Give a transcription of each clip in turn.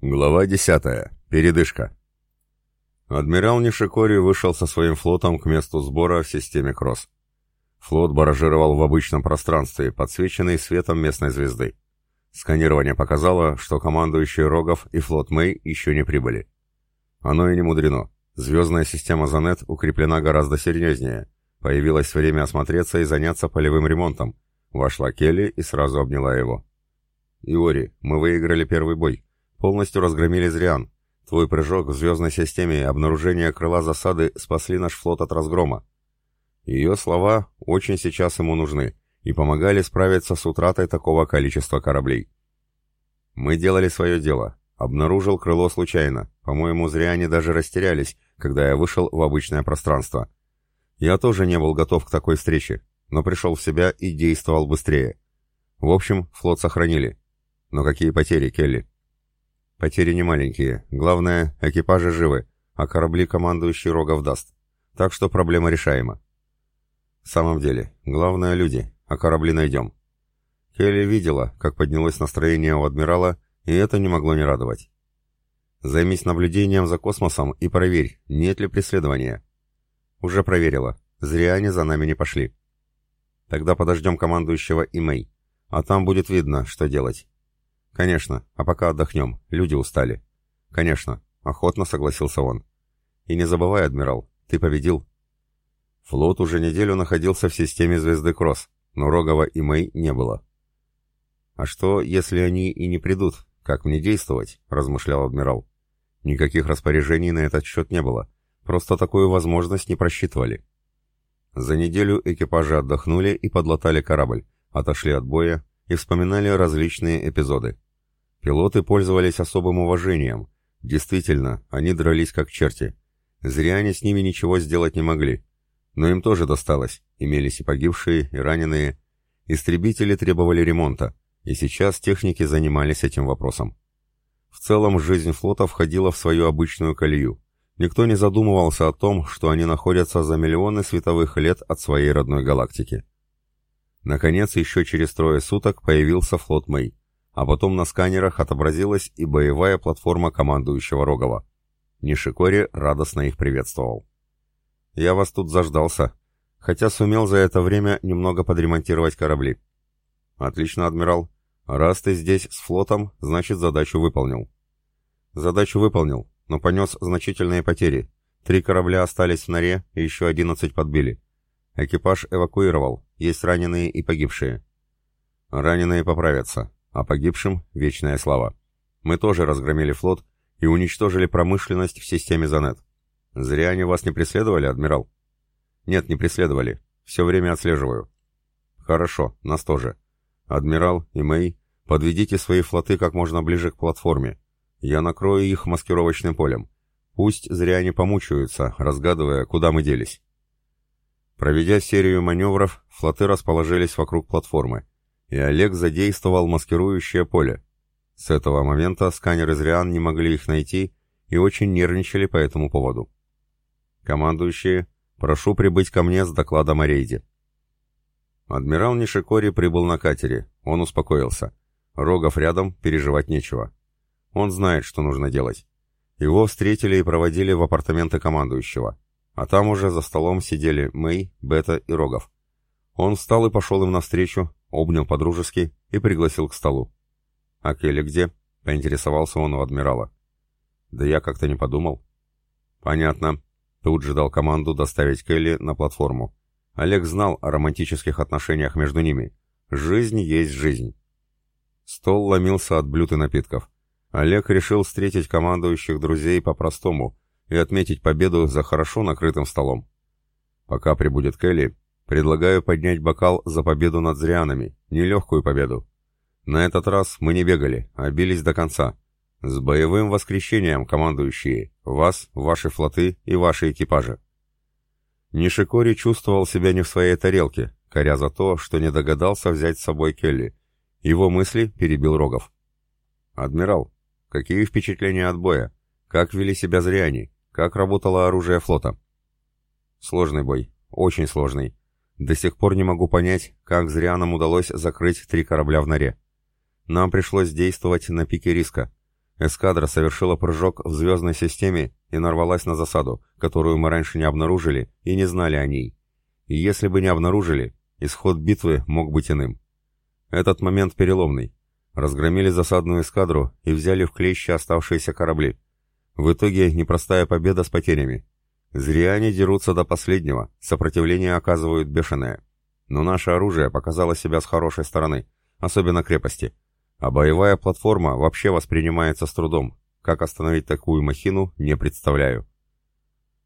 Глава 10. Передышка. Адмирал Нишикори вышел со своим флотом к месту сбора в системе Кросс. Флот баражировал в обычном пространстве, подсвеченный светом местной звезды. Сканирование показало, что командующий Рогов и флот Мэй еще не прибыли. Оно и не мудрено. Звездная система Занет укреплена гораздо серьезнее. Появилось время осмотреться и заняться полевым ремонтом. Вошла Келли и сразу обняла его. «Иори, мы выиграли первый бой», Полностью разгромили Зриан. Твой прыжок в звездной системе и обнаружение крыла засады спасли наш флот от разгрома. Ее слова очень сейчас ему нужны и помогали справиться с утратой такого количества кораблей. Мы делали свое дело. Обнаружил крыло случайно. По-моему, зря они даже растерялись, когда я вышел в обычное пространство. Я тоже не был готов к такой встрече, но пришел в себя и действовал быстрее. В общем, флот сохранили. Но какие потери, Келли? Потери немаленькие. Главное, экипажи живы, а корабли командующий Рогов даст. Так что проблема решаема. В самом деле, главное люди, а корабли найдем. Келли видела, как поднялось настроение у адмирала, и это не могло не радовать. Займись наблюдением за космосом и проверь, нет ли преследования. Уже проверила. Зря они за нами не пошли. Тогда подождем командующего и Мэй, а там будет видно, что делать. «Конечно, а пока отдохнем, люди устали». «Конечно», — охотно согласился он. «И не забывай, адмирал, ты победил». Флот уже неделю находился в системе звезды Кросс, но Рогова и Мэй не было. «А что, если они и не придут? Как мне действовать?» — размышлял адмирал. Никаких распоряжений на этот счет не было. Просто такую возможность не просчитывали. За неделю экипажи отдохнули и подлатали корабль, отошли от боя и вспоминали различные эпизоды. Пилоты пользовались особым уважением. Действительно, они дрались как черти. Зря они с ними ничего сделать не могли. Но им тоже досталось. Имелись и погибшие, и раненые. Истребители требовали ремонта, и сейчас техники занимались этим вопросом. В целом, жизнь флота входила в свою обычную колею. Никто не задумывался о том, что они находятся за миллионы световых лет от своей родной галактики. Наконец, еще через трое суток появился флот Мэй а потом на сканерах отобразилась и боевая платформа командующего Рогова. Нишикори радостно их приветствовал. «Я вас тут заждался, хотя сумел за это время немного подремонтировать корабли». «Отлично, адмирал. Раз ты здесь с флотом, значит задачу выполнил». «Задачу выполнил, но понес значительные потери. Три корабля остались в норе и еще одиннадцать подбили. Экипаж эвакуировал, есть раненые и погибшие». «Раненые поправятся а погибшим — вечная слава. Мы тоже разгромили флот и уничтожили промышленность в системе Занет. Зря они вас не преследовали, адмирал? Нет, не преследовали. Все время отслеживаю. Хорошо, нас тоже. Адмирал и Мэй, подведите свои флоты как можно ближе к платформе. Я накрою их маскировочным полем. Пусть зря они помучаются, разгадывая, куда мы делись. Проведя серию маневров, флоты расположились вокруг платформы и Олег задействовал маскирующее поле. С этого момента сканеры Зриан не могли их найти и очень нервничали по этому поводу. «Командующие, прошу прибыть ко мне с докладом о рейде». Адмирал Нишикори прибыл на катере, он успокоился. Рогов рядом, переживать нечего. Он знает, что нужно делать. Его встретили и проводили в апартаменты командующего. А там уже за столом сидели Мэй, Бета и Рогов. Он встал и пошел им навстречу, обнял подружески и пригласил к столу. «А Келли где?» — поинтересовался он у адмирала. «Да я как-то не подумал». «Понятно». Тут же дал команду доставить Келли на платформу. Олег знал о романтических отношениях между ними. Жизнь есть жизнь. Стол ломился от блюд и напитков. Олег решил встретить командующих друзей по-простому и отметить победу за хорошо накрытым столом. Пока прибудет Келли, Предлагаю поднять бокал за победу над зрианами, нелегкую победу. На этот раз мы не бегали, а бились до конца. С боевым воскрещением, командующие, вас, ваши флоты и ваши экипажи. Нишикори чувствовал себя не в своей тарелке, коря за то, что не догадался взять с собой Келли. Его мысли перебил Рогов. «Адмирал, какие впечатления от боя? Как вели себя зряне? Как работало оружие флота?» «Сложный бой, очень сложный. До сих пор не могу понять, как зря нам удалось закрыть три корабля в норе. Нам пришлось действовать на пике риска. Эскадра совершила прыжок в звездной системе и нарвалась на засаду, которую мы раньше не обнаружили и не знали о ней. И если бы не обнаружили, исход битвы мог быть иным. Этот момент переломный. Разгромили засадную эскадру и взяли в клещи оставшиеся корабли. В итоге непростая победа с потерями. Зря они дерутся до последнего, сопротивление оказывают бешеное. Но наше оружие показало себя с хорошей стороны, особенно крепости. А боевая платформа вообще воспринимается с трудом. Как остановить такую махину, не представляю.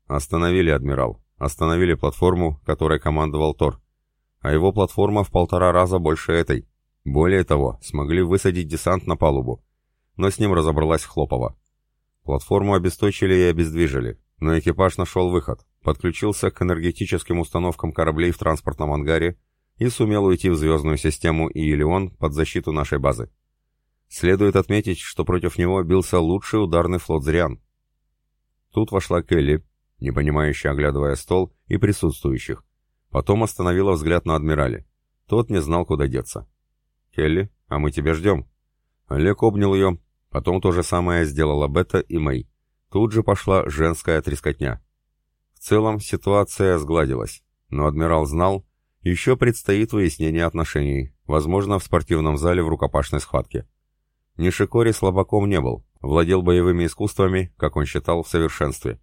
Остановили, адмирал. Остановили платформу, которой командовал Тор. А его платформа в полтора раза больше этой. Более того, смогли высадить десант на палубу. Но с ним разобралась Хлопова. Платформу обесточили и обездвижили, но экипаж нашел выход, подключился к энергетическим установкам кораблей в транспортном ангаре и сумел уйти в звездную систему Иелион под защиту нашей базы. Следует отметить, что против него бился лучший ударный флот Зриан. Тут вошла Келли, непонимающе оглядывая стол и присутствующих. Потом остановила взгляд на адмирале. Тот не знал, куда деться. «Келли, а мы тебя ждем». Олег обнял ее, потом то же самое сделала Бета и Мэй. Тут же пошла женская трескотня. В целом ситуация сгладилась, но адмирал знал, еще предстоит выяснение отношений, возможно, в спортивном зале в рукопашной схватке. Нишикори слабаком не был, владел боевыми искусствами, как он считал, в совершенстве.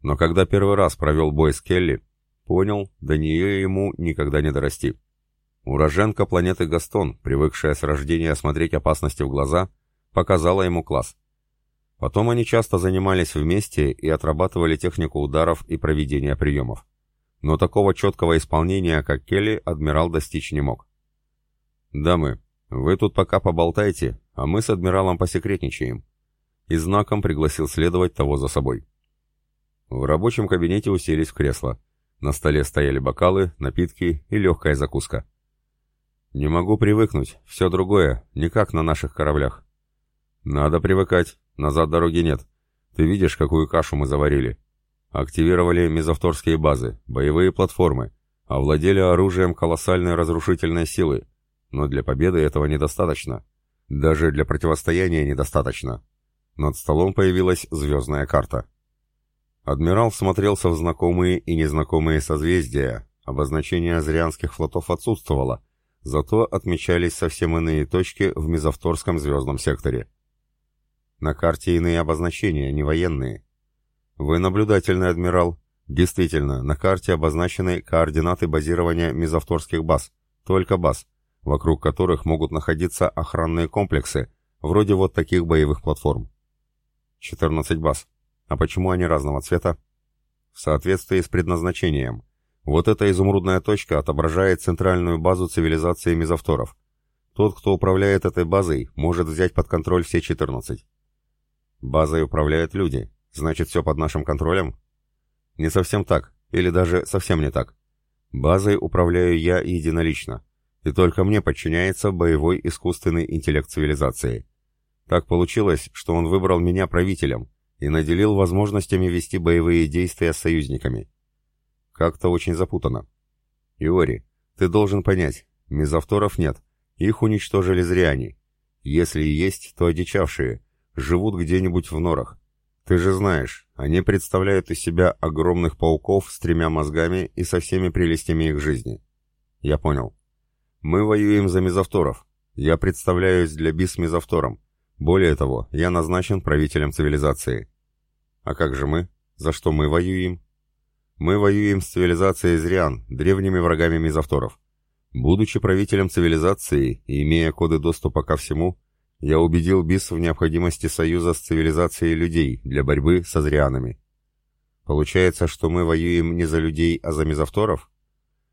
Но когда первый раз провел бой с Келли, понял, до нее ему никогда не дорасти. Уроженка планеты Гастон, привыкшая с рождения смотреть опасности в глаза, показала ему класс. Потом они часто занимались вместе и отрабатывали технику ударов и проведения приемов. Но такого четкого исполнения, как Келли, адмирал достичь не мог. «Дамы, вы тут пока поболтайте, а мы с адмиралом посекретничаем». И знаком пригласил следовать того за собой. В рабочем кабинете уселись в кресло. На столе стояли бокалы, напитки и легкая закуска. «Не могу привыкнуть, все другое, не как на наших кораблях». «Надо привыкать, назад дороги нет. Ты видишь, какую кашу мы заварили?» Активировали мезовторские базы, боевые платформы, овладели оружием колоссальной разрушительной силы. Но для победы этого недостаточно. Даже для противостояния недостаточно. Над столом появилась звездная карта. Адмирал смотрелся в знакомые и незнакомые созвездия, обозначение азрианских флотов отсутствовало, зато отмечались совсем иные точки в мезовторском звездном секторе. На карте иные обозначения, не военные. Вы наблюдательный, адмирал. Действительно, на карте обозначены координаты базирования мезовторских баз, только баз, вокруг которых могут находиться охранные комплексы, вроде вот таких боевых платформ. 14 баз. А почему они разного цвета? В соответствии с предназначением. Вот эта изумрудная точка отображает центральную базу цивилизации мезовторов. Тот, кто управляет этой базой, может взять под контроль все 14. Базой управляют люди. Значит, все под нашим контролем? Не совсем так, или даже совсем не так. Базой управляю я единолично, и только мне подчиняется боевой искусственный интеллект цивилизации. Так получилось, что он выбрал меня правителем и наделил возможностями вести боевые действия с союзниками. Как-то очень запутано. Иори, ты должен понять, мезовторов нет, их уничтожили зряне. Если и есть, то одичавшие, живут где-нибудь в норах. Ты же знаешь, они представляют из себя огромных пауков с тремя мозгами и со всеми прелестями их жизни. Я понял. Мы воюем за мезовторов. Я представляюсь для бис мезовтором. Более того, я назначен правителем цивилизации. А как же мы? За что мы воюем? Мы воюем с цивилизацией Зриан, древними врагами мезовторов. Будучи правителем цивилизации и имея коды доступа ко всему, я убедил БИС в необходимости союза с цивилизацией людей для борьбы со зрианами. Получается, что мы воюем не за людей, а за мезовторов?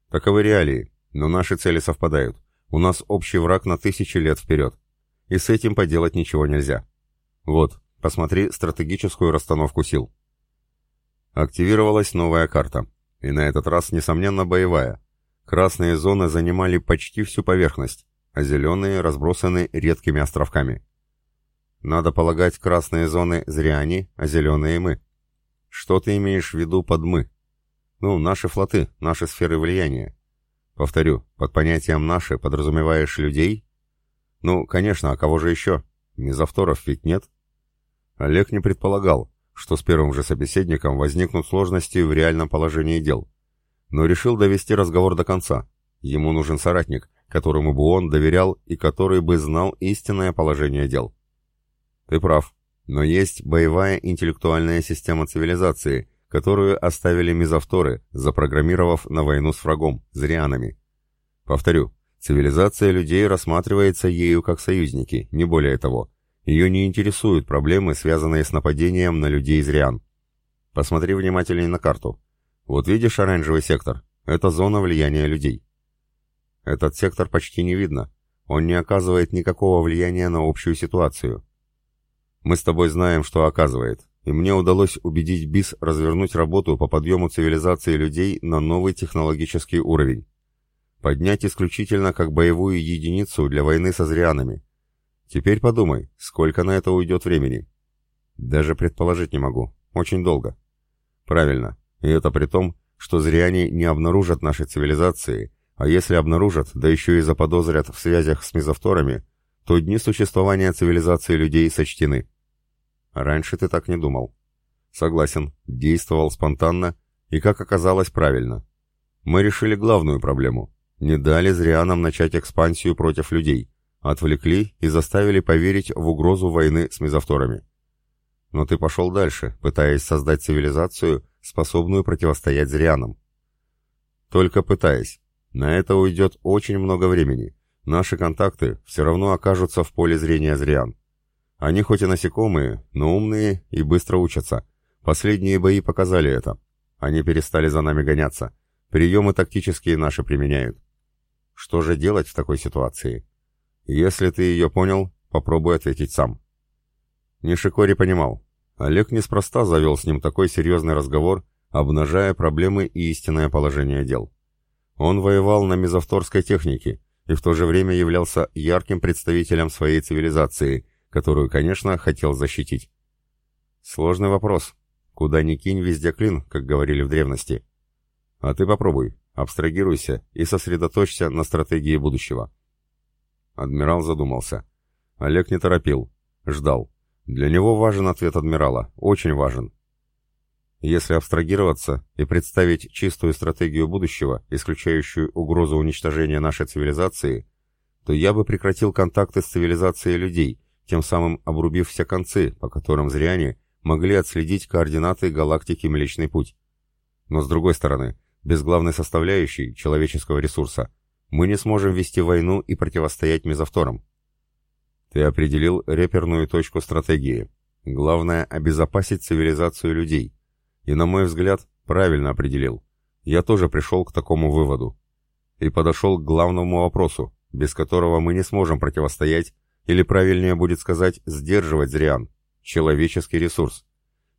Таковы реалии, но наши цели совпадают. У нас общий враг на тысячи лет вперед. И с этим поделать ничего нельзя. Вот, посмотри стратегическую расстановку сил. Активировалась новая карта. И на этот раз, несомненно, боевая. Красные зоны занимали почти всю поверхность, а зеленые разбросаны редкими островками. Надо полагать, красные зоны зря они, а зеленые мы. Что ты имеешь в виду под «мы»? Ну, наши флоты, наши сферы влияния. Повторю, под понятием «наши» подразумеваешь людей? Ну, конечно, а кого же еще? Мезовторов ведь нет. Олег не предполагал, что с первым же собеседником возникнут сложности в реальном положении дел. Но решил довести разговор до конца. Ему нужен соратник, которому бы он доверял и который бы знал истинное положение дел. Ты прав, но есть боевая интеллектуальная система цивилизации, которую оставили мизавторы, запрограммировав на войну с врагом, зрианами. Повторю, цивилизация людей рассматривается ею как союзники, не более того. Ее не интересуют проблемы, связанные с нападением на людей зриан. Посмотри внимательнее на карту. Вот видишь оранжевый сектор? Это зона влияния людей. Этот сектор почти не видно. Он не оказывает никакого влияния на общую ситуацию. Мы с тобой знаем, что оказывает, и мне удалось убедить БИС развернуть работу по подъему цивилизации людей на новый технологический уровень. Поднять исключительно как боевую единицу для войны со зрианами. Теперь подумай, сколько на это уйдет времени. Даже предположить не могу. Очень долго. Правильно. И это при том, что зряне не обнаружат нашей цивилизации, а если обнаружат, да еще и заподозрят в связях с мезовторами, то дни существования цивилизации людей сочтены. Раньше ты так не думал. Согласен, действовал спонтанно и, как оказалось, правильно. Мы решили главную проблему. Не дали зрянам начать экспансию против людей, отвлекли и заставили поверить в угрозу войны с мезовторами. Но ты пошел дальше, пытаясь создать цивилизацию, способную противостоять зрянам. Только пытаясь. На это уйдет очень много времени. Наши контакты все равно окажутся в поле зрения зрян. Они хоть и насекомые, но умные и быстро учатся. Последние бои показали это. Они перестали за нами гоняться. Приемы тактические наши применяют. Что же делать в такой ситуации? Если ты ее понял, попробуй ответить сам. Нишикори понимал. Олег неспроста завел с ним такой серьезный разговор, обнажая проблемы и истинное положение дел. Он воевал на мезовторской технике и в то же время являлся ярким представителем своей цивилизации – которую, конечно, хотел защитить. Сложный вопрос. Куда ни кинь, везде клин, как говорили в древности. А ты попробуй, абстрагируйся и сосредоточься на стратегии будущего. Адмирал задумался. Олег не торопил, ждал. Для него важен ответ адмирала, очень важен. Если абстрагироваться и представить чистую стратегию будущего, исключающую угрозу уничтожения нашей цивилизации, то я бы прекратил контакты с цивилизацией людей, тем самым обрубив все концы, по которым зряне могли отследить координаты галактики Млечный Путь. Но с другой стороны, без главной составляющей человеческого ресурса мы не сможем вести войну и противостоять мезовторам. Ты определил реперную точку стратегии. Главное – обезопасить цивилизацию людей. И, на мой взгляд, правильно определил. Я тоже пришел к такому выводу. И подошел к главному вопросу, без которого мы не сможем противостоять или правильнее будет сказать, сдерживать зриан. Человеческий ресурс.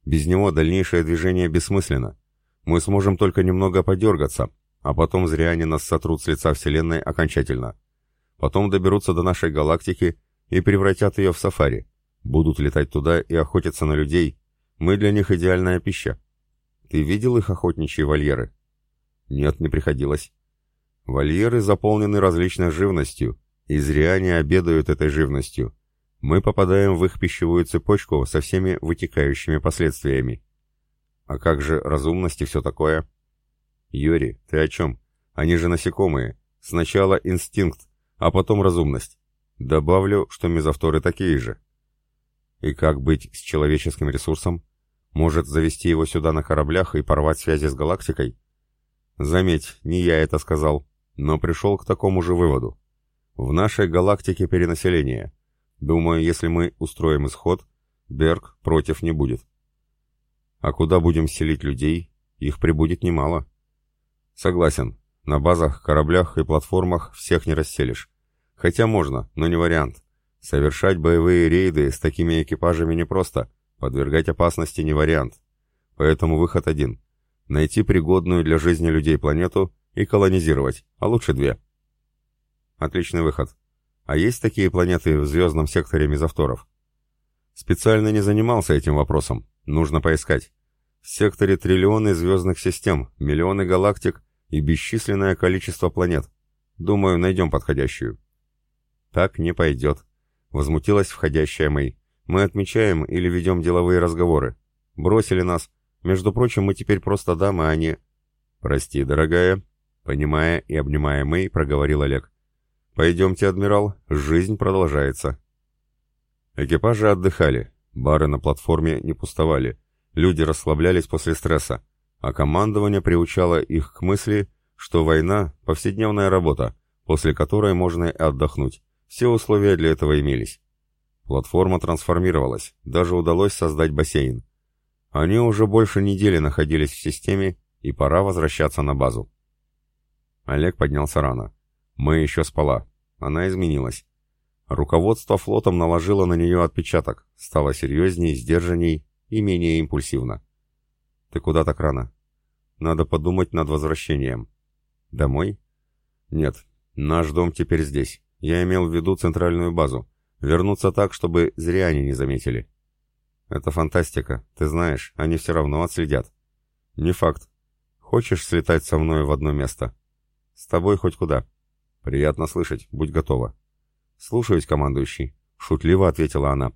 Без него дальнейшее движение бессмысленно. Мы сможем только немного подергаться, а потом зриане нас сотрут с лица Вселенной окончательно. Потом доберутся до нашей галактики и превратят ее в сафари. Будут летать туда и охотиться на людей. Мы для них идеальная пища. Ты видел их охотничьи вольеры? Нет, не приходилось. Вольеры заполнены различной живностью, и зря они обедают этой живностью. Мы попадаем в их пищевую цепочку со всеми вытекающими последствиями. А как же разумность и все такое? Юрий, ты о чем? Они же насекомые. Сначала инстинкт, а потом разумность. Добавлю, что мезовторы такие же. И как быть с человеческим ресурсом? Может, завести его сюда на кораблях и порвать связи с галактикой? Заметь, не я это сказал, но пришел к такому же выводу. В нашей галактике перенаселение. Думаю, если мы устроим исход, Берг против не будет. А куда будем селить людей, их прибудет немало. Согласен, на базах, кораблях и платформах всех не расселишь. Хотя можно, но не вариант. Совершать боевые рейды с такими экипажами непросто, подвергать опасности не вариант. Поэтому выход один. Найти пригодную для жизни людей планету и колонизировать, а лучше две. Отличный выход. А есть такие планеты в звездном секторе мезовторов? Специально не занимался этим вопросом. Нужно поискать. В секторе триллионы звездных систем, миллионы галактик и бесчисленное количество планет. Думаю, найдем подходящую. Так не пойдет. Возмутилась входящая Мэй. Мы отмечаем или ведем деловые разговоры. Бросили нас. Между прочим, мы теперь просто дамы, а не...» «Прости, дорогая», — понимая и обнимая Мэй, проговорил Олег. «Пойдемте, адмирал, жизнь продолжается». Экипажи отдыхали, бары на платформе не пустовали, люди расслаблялись после стресса, а командование приучало их к мысли, что война — повседневная работа, после которой можно и отдохнуть. Все условия для этого имелись. Платформа трансформировалась, даже удалось создать бассейн. Они уже больше недели находились в системе, и пора возвращаться на базу. Олег поднялся рано. Мы еще спала. Она изменилась. Руководство флотом наложило на нее отпечаток, стало серьезней, сдержанней и менее импульсивно. «Ты куда так рано?» «Надо подумать над возвращением». «Домой?» «Нет, наш дом теперь здесь. Я имел в виду центральную базу. Вернуться так, чтобы зря они не заметили». «Это фантастика. Ты знаешь, они все равно отследят». «Не факт. Хочешь слетать со мной в одно место?» «С тобой хоть куда». «Приятно слышать. Будь готова». «Слушаюсь, командующий», — шутливо ответила она.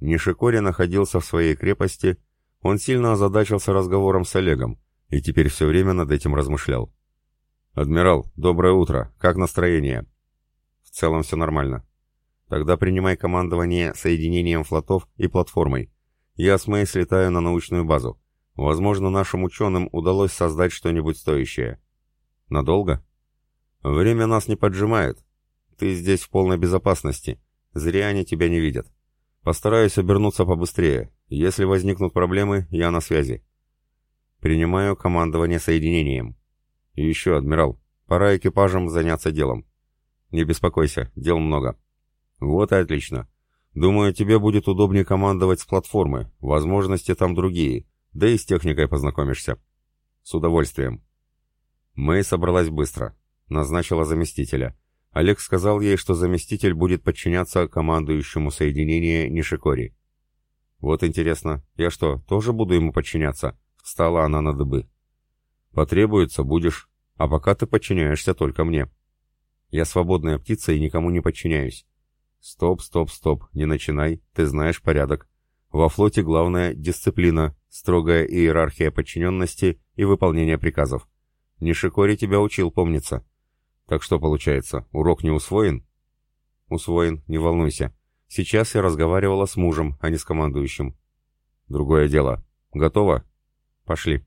Нишикори находился в своей крепости, он сильно озадачился разговором с Олегом и теперь все время над этим размышлял. «Адмирал, доброе утро. Как настроение?» «В целом все нормально. Тогда принимай командование соединением флотов и платформой. Я с Мэй слетаю на научную базу. Возможно, нашим ученым удалось создать что-нибудь стоящее. Надолго? Время нас не поджимает, ты здесь в полной безопасности. Зря они тебя не видят. Постараюсь обернуться побыстрее. Если возникнут проблемы, я на связи. Принимаю командование соединением. И еще, адмирал, пора экипажам заняться делом. Не беспокойся, дел много. Вот и отлично. Думаю, тебе будет удобнее командовать с платформы. Возможности там другие. Да и с техникой познакомишься. С удовольствием. Мэй собралась быстро. Назначила заместителя. Олег сказал ей, что заместитель будет подчиняться командующему соединения Нишикори. «Вот интересно, я что, тоже буду ему подчиняться?» Встала она на дыбы. «Потребуется, будешь, а пока ты подчиняешься только мне. Я свободная птица и никому не подчиняюсь». «Стоп, стоп, стоп, не начинай, ты знаешь порядок. Во флоте главное — дисциплина, строгая иерархия подчиненности и выполнение приказов. Нишикори тебя учил, помнится». Так что получается, урок не усвоен? Усвоен, не волнуйся. Сейчас я разговаривала с мужем, а не с командующим. Другое дело. Готово? Пошли.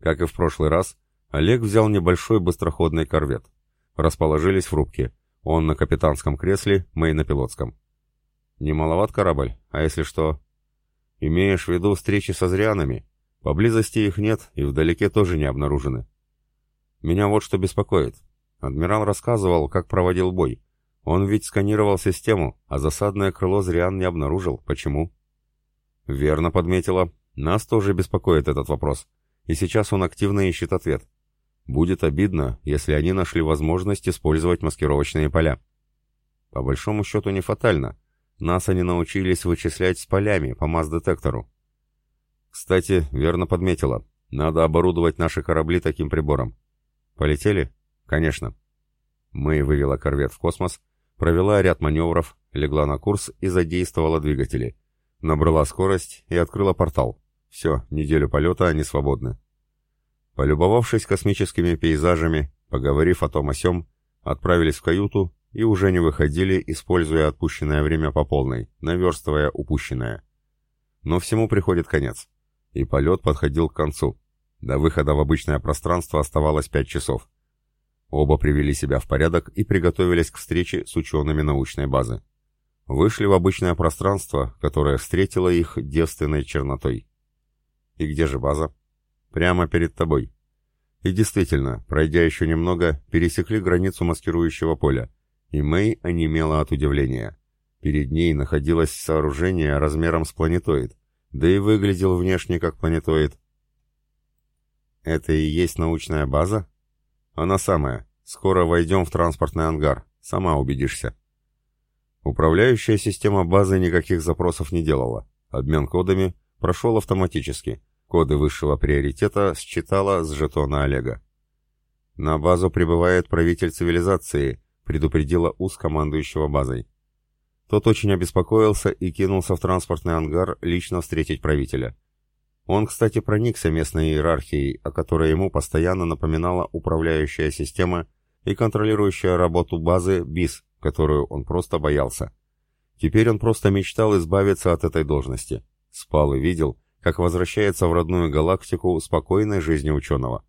Как и в прошлый раз, Олег взял небольшой быстроходный корвет. Расположились в рубке. Он на капитанском кресле, Мэй на пилотском. Не маловат корабль, а если что? Имеешь в виду встречи со зрянами? Поблизости их нет и вдалеке тоже не обнаружены. Меня вот что беспокоит. Адмирал рассказывал, как проводил бой. Он ведь сканировал систему, а засадное крыло Зриан не обнаружил. Почему? Верно подметила. Нас тоже беспокоит этот вопрос. И сейчас он активно ищет ответ. Будет обидно, если они нашли возможность использовать маскировочные поля. По большому счету не фатально. Нас они научились вычислять с полями по масс-детектору. Кстати, верно подметила. Надо оборудовать наши корабли таким прибором. Полетели? «Конечно». Мэй вывела корвет в космос, провела ряд маневров, легла на курс и задействовала двигатели. Набрала скорость и открыла портал. Все, неделю полета они свободны. Полюбовавшись космическими пейзажами, поговорив о том о сём, отправились в каюту и уже не выходили, используя отпущенное время по полной, наверстывая упущенное. Но всему приходит конец. И полет подходил к концу. До выхода в обычное пространство оставалось пять часов. Оба привели себя в порядок и приготовились к встрече с учеными научной базы. Вышли в обычное пространство, которое встретило их девственной чернотой. И где же база? Прямо перед тобой. И действительно, пройдя еще немного, пересекли границу маскирующего поля, и Мэй онемела от удивления. Перед ней находилось сооружение размером с планетоид, да и выглядел внешне как планетоид. «Это и есть научная база?» Она самая. Скоро войдем в транспортный ангар. Сама убедишься. Управляющая система базы никаких запросов не делала. Обмен кодами прошел автоматически. Коды высшего приоритета считала с жетона Олега. На базу прибывает правитель цивилизации, предупредила УС командующего базой. Тот очень обеспокоился и кинулся в транспортный ангар лично встретить правителя. Он, кстати, проникся местной иерархией, о которой ему постоянно напоминала управляющая система и контролирующая работу базы БИС, которую он просто боялся. Теперь он просто мечтал избавиться от этой должности. Спал и видел, как возвращается в родную галактику спокойной жизни ученого.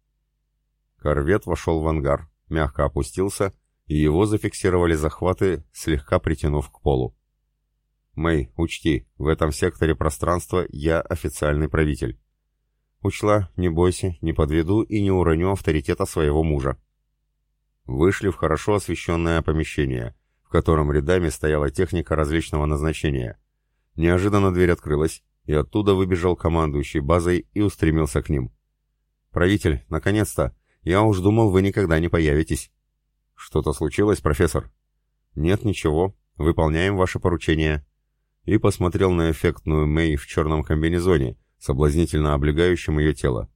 Корвет вошел в ангар, мягко опустился, и его зафиксировали захваты, слегка притянув к полу. «Мэй, учти, в этом секторе пространства я официальный правитель». «Учла, не бойся, не подведу и не уроню авторитета своего мужа». Вышли в хорошо освещенное помещение, в котором рядами стояла техника различного назначения. Неожиданно дверь открылась, и оттуда выбежал командующий базой и устремился к ним. «Правитель, наконец-то! Я уж думал, вы никогда не появитесь». «Что-то случилось, профессор?» «Нет, ничего. Выполняем ваше поручение». И посмотрел на эффектную Мэй в черном комбинезоне, соблазнительно облегающем ее тело.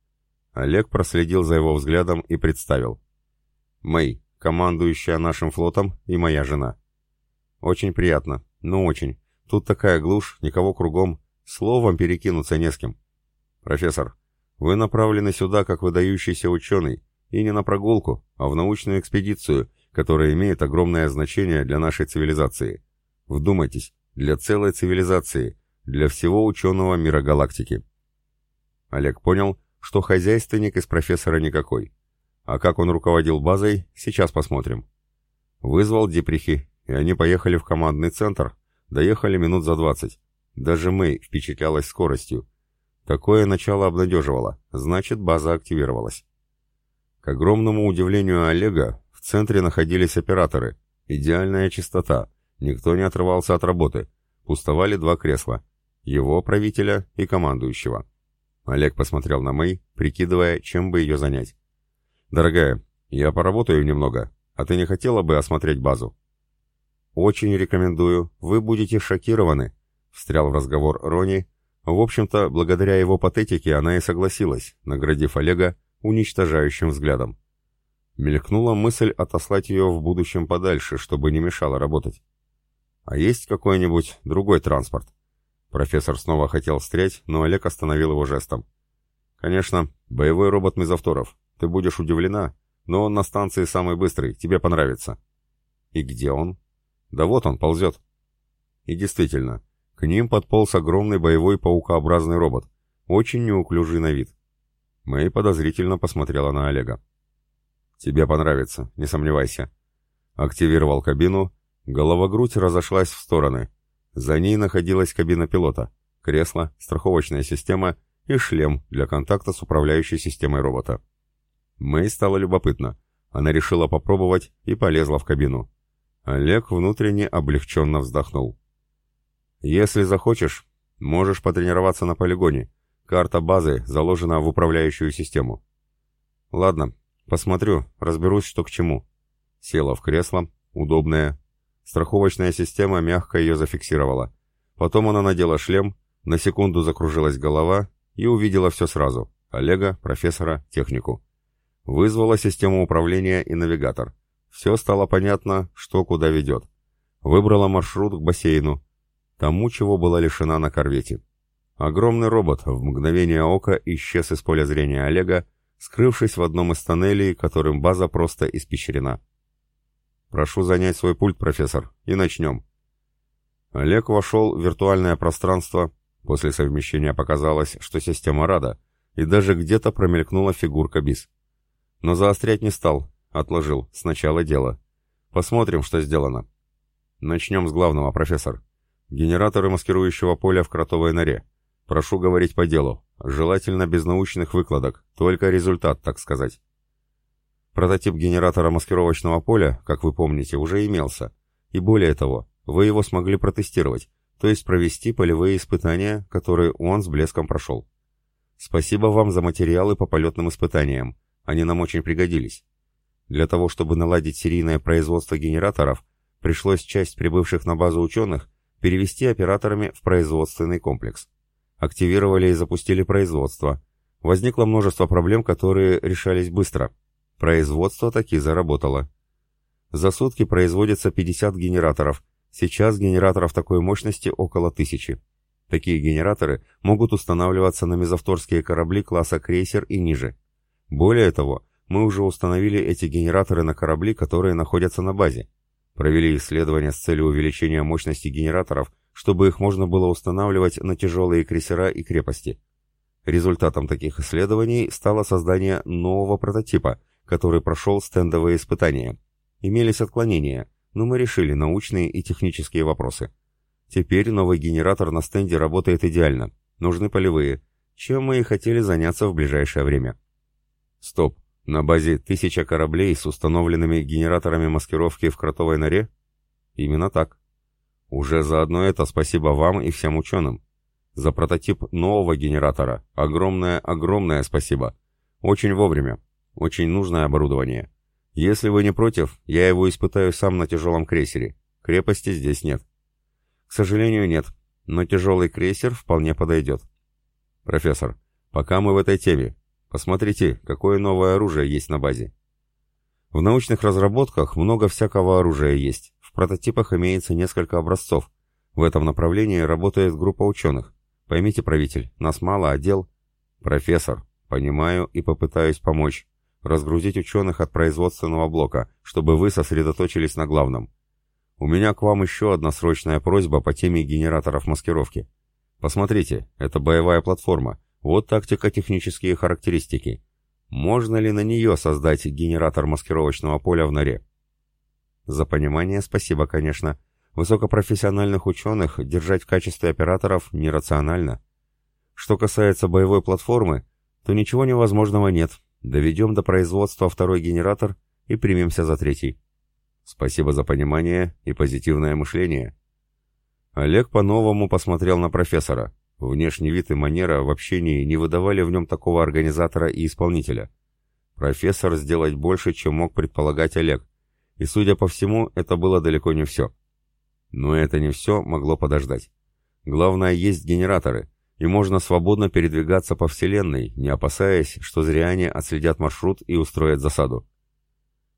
Олег проследил за его взглядом и представил. «Мэй, командующая нашим флотом и моя жена». «Очень приятно. Ну, очень. Тут такая глушь, никого кругом. Словом перекинуться не с кем. Профессор, вы направлены сюда как выдающийся ученый, и не на прогулку, а в научную экспедицию, которая имеет огромное значение для нашей цивилизации. Вдумайтесь, для целой цивилизации, для всего ученого мира галактики. Олег понял, что хозяйственник из профессора никакой. А как он руководил базой, сейчас посмотрим. Вызвал Деприхи, и они поехали в командный центр, доехали минут за двадцать. Даже Мэй впечатлялась скоростью. Такое начало обнадеживало, значит, база активировалась. К огромному удивлению Олега, в центре находились операторы. Идеальная чистота, никто не отрывался от работы. Пустовали два кресла. Его, правителя, и командующего. Олег посмотрел на Мэй, прикидывая, чем бы ее занять. «Дорогая, я поработаю немного, а ты не хотела бы осмотреть базу?» «Очень рекомендую. Вы будете шокированы», встрял в разговор Рони. В общем-то, благодаря его патетике она и согласилась, наградив Олега уничтожающим взглядом. Мелькнула мысль отослать ее в будущем подальше, чтобы не мешало работать. А есть какой-нибудь другой транспорт? Профессор снова хотел встрять, но Олег остановил его жестом. Конечно, боевой робот Мезовторов. Ты будешь удивлена, но он на станции самый быстрый, тебе понравится. И где он? Да вот он, ползет. И действительно, к ним подполз огромный боевой паукообразный робот, очень неуклюжий на вид. Мэй подозрительно посмотрела на Олега. «Тебе понравится, не сомневайся». Активировал кабину, голова-грудь разошлась в стороны. За ней находилась кабина пилота, кресло, страховочная система и шлем для контакта с управляющей системой робота. Мэй стало любопытно. Она решила попробовать и полезла в кабину. Олег внутренне облегченно вздохнул. Если захочешь, можешь потренироваться на полигоне. Карта базы заложена в управляющую систему. Ладно, посмотрю, разберусь, что к чему. Села в кресло, удобное. Страховочная система мягко ее зафиксировала. Потом она надела шлем, на секунду закружилась голова и увидела все сразу. Олега, профессора, технику. Вызвала систему управления и навигатор. Все стало понятно, что куда ведет. Выбрала маршрут к бассейну, тому, чего была лишена на корвете. Огромный робот в мгновение ока исчез из поля зрения Олега, скрывшись в одном из тоннелей, которым база просто испещрена. «Прошу занять свой пульт, профессор, и начнем». Олег вошел в виртуальное пространство, после совмещения показалось, что система рада, и даже где-то промелькнула фигурка БИС. Но заострять не стал, отложил, сначала дело. Посмотрим, что сделано. Начнем с главного, профессор. Генераторы маскирующего поля в кротовой норе. Прошу говорить по делу. Желательно без научных выкладок, только результат, так сказать. Прототип генератора маскировочного поля, как вы помните, уже имелся. И более того, вы его смогли протестировать, то есть провести полевые испытания, которые он с блеском прошел. Спасибо вам за материалы по полетным испытаниям. Они нам очень пригодились. Для того, чтобы наладить серийное производство генераторов, пришлось часть прибывших на базу ученых перевести операторами в производственный комплекс. Активировали и запустили производство. Возникло множество проблем, которые решались быстро. Производство таки заработало. За сутки производится 50 генераторов, Сейчас генераторов такой мощности около тысячи. Такие генераторы могут устанавливаться на мезовторские корабли класса крейсер и ниже. Более того, мы уже установили эти генераторы на корабли, которые находятся на базе. Провели исследования с целью увеличения мощности генераторов, чтобы их можно было устанавливать на тяжелые крейсера и крепости. Результатом таких исследований стало создание нового прототипа, который прошел стендовые испытания. Имелись отклонения, но мы решили научные и технические вопросы. Теперь новый генератор на стенде работает идеально. Нужны полевые, чем мы и хотели заняться в ближайшее время. Стоп. На базе тысяча кораблей с установленными генераторами маскировки в кротовой норе? Именно так. Уже заодно это спасибо вам и всем ученым. За прототип нового генератора огромное-огромное спасибо. Очень вовремя. Очень нужное оборудование. Если вы не против, я его испытаю сам на тяжелом крейсере. Крепости здесь нет. К сожалению, нет, но тяжелый крейсер вполне подойдет. Профессор, пока мы в этой теме, посмотрите, какое новое оружие есть на базе. В научных разработках много всякого оружия есть. В прототипах имеется несколько образцов. В этом направлении работает группа ученых. Поймите, правитель, нас мало, а дел... Профессор, понимаю и попытаюсь помочь. Разгрузить ученых от производственного блока, чтобы вы сосредоточились на главном. У меня к вам еще одна срочная просьба по теме генераторов маскировки. Посмотрите, это боевая платформа. Вот тактико-технические характеристики. Можно ли на нее создать генератор маскировочного поля в норе? За понимание спасибо, конечно. Высокопрофессиональных ученых держать в качестве операторов нерационально. Что касается боевой платформы, то ничего невозможного нет. Доведем до производства второй генератор и примемся за третий. Спасибо за понимание и позитивное мышление. Олег по-новому посмотрел на профессора. Внешний вид и манера в общении не выдавали в нем такого организатора и исполнителя. Профессор сделать больше, чем мог предполагать Олег. И, судя по всему, это было далеко не все. Но это не все могло подождать. Главное, есть генераторы, и можно свободно передвигаться по Вселенной, не опасаясь, что зряне отследят маршрут и устроят засаду.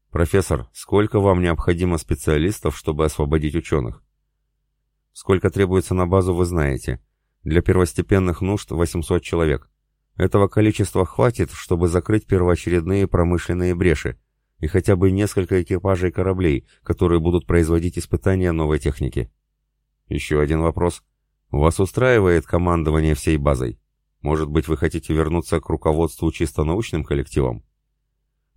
«Профессор, сколько вам необходимо специалистов, чтобы освободить ученых?» «Сколько требуется на базу, вы знаете. Для первостепенных нужд 800 человек. Этого количества хватит, чтобы закрыть первоочередные промышленные бреши, и хотя бы несколько экипажей кораблей, которые будут производить испытания новой техники. Еще один вопрос. Вас устраивает командование всей базой? Может быть, вы хотите вернуться к руководству чисто научным коллективом?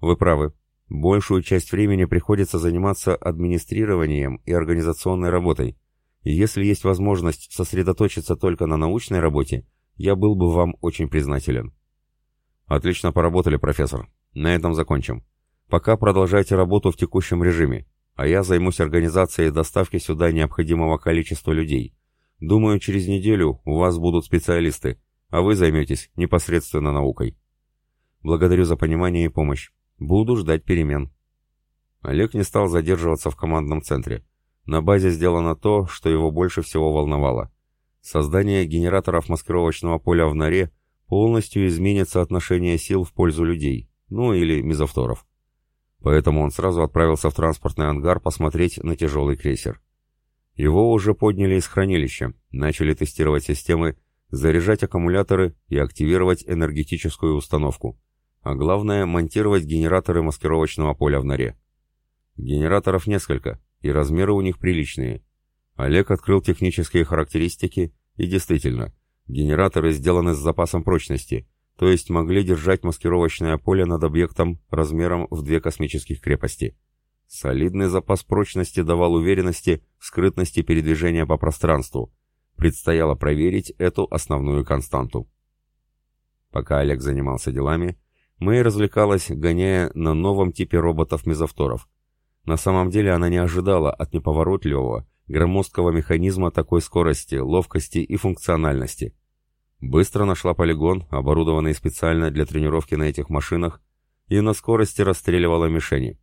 Вы правы. Большую часть времени приходится заниматься администрированием и организационной работой. И если есть возможность сосредоточиться только на научной работе, я был бы вам очень признателен. Отлично поработали, профессор. На этом закончим. Пока продолжайте работу в текущем режиме, а я займусь организацией доставки сюда необходимого количества людей. Думаю, через неделю у вас будут специалисты, а вы займетесь непосредственно наукой. Благодарю за понимание и помощь. Буду ждать перемен. Олег не стал задерживаться в командном центре. На базе сделано то, что его больше всего волновало. Создание генераторов маскировочного поля в норе полностью изменит соотношение сил в пользу людей, ну или мезовторов. Поэтому он сразу отправился в транспортный ангар посмотреть на тяжелый крейсер. Его уже подняли из хранилища, начали тестировать системы, заряжать аккумуляторы и активировать энергетическую установку. А главное, монтировать генераторы маскировочного поля в норе. Генераторов несколько, и размеры у них приличные. Олег открыл технические характеристики, и действительно, генераторы сделаны с запасом прочности – то есть могли держать маскировочное поле над объектом размером в две космических крепости. Солидный запас прочности давал уверенности в скрытности передвижения по пространству. Предстояло проверить эту основную константу. Пока Олег занимался делами, Мэй развлекалась, гоняя на новом типе роботов-мезовторов. На самом деле она не ожидала от неповоротливого, громоздкого механизма такой скорости, ловкости и функциональности – Быстро нашла полигон, оборудованный специально для тренировки на этих машинах, и на скорости расстреливала мишени.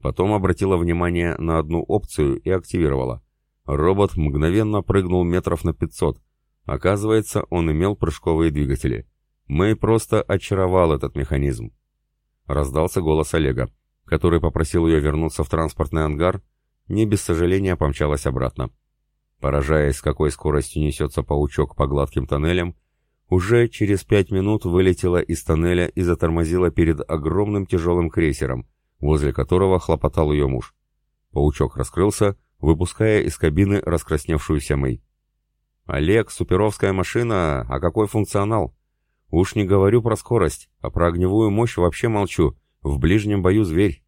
Потом обратила внимание на одну опцию и активировала. Робот мгновенно прыгнул метров на 500. Оказывается, он имел прыжковые двигатели. Мэй просто очаровал этот механизм. Раздался голос Олега, который попросил ее вернуться в транспортный ангар, не без сожаления помчалась обратно. Поражаясь, с какой скоростью несется паучок по гладким тоннелям, уже через пять минут вылетела из тоннеля и затормозила перед огромным тяжелым крейсером, возле которого хлопотал ее муж. Паучок раскрылся, выпуская из кабины раскрасневшуюся Мэй. «Олег, суперовская машина, а какой функционал? Уж не говорю про скорость, а про огневую мощь вообще молчу. В ближнем бою зверь».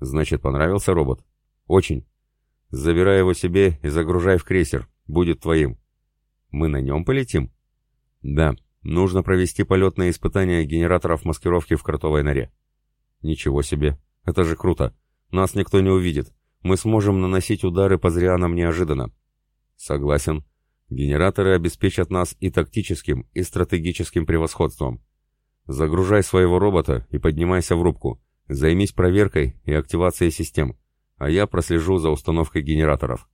«Значит, понравился робот?» «Очень. Забирай его себе и загружай в крейсер. Будет твоим». «Мы на нем полетим?» Да, нужно провести полетные испытания генераторов маскировки в кротовой норе. Ничего себе, это же круто. Нас никто не увидит. Мы сможем наносить удары по зрианам неожиданно. Согласен. Генераторы обеспечат нас и тактическим, и стратегическим превосходством. Загружай своего робота и поднимайся в рубку. Займись проверкой и активацией систем, а я прослежу за установкой генераторов.